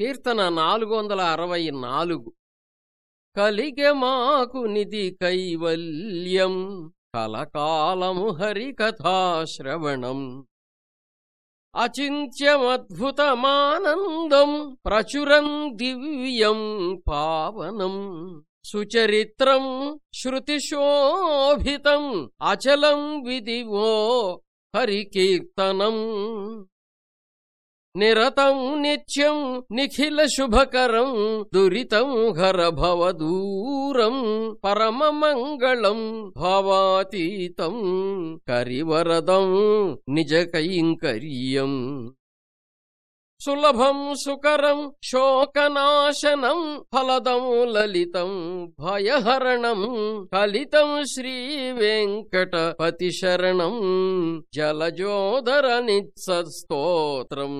కీర్తన నాలుగు వందల అరవై నాలుగు. కలిగె మాకు నిధి కైవల్యం కలకాలము హరికథాశ్రవణం. అచింత్యమద్భుతమానందం ప్రచురం దివ్యం పావనం. సుచరిత్రం శృతిశోభితం అచలం విధివో హరికీర్తనం. నిరతం నిత్యం నిఖిల శుభకరం దురితం హర భవదూరం పరమమంగళం భావాతీతం కరివరదం నిజ కైంకర్యం. సులభం సుకరం శోకనాశనం ఫలదం లలితం భయహరణం కలితం శ్రీ వెంకటపతి శరణం జలజోదర నిత్సస్తోత్రం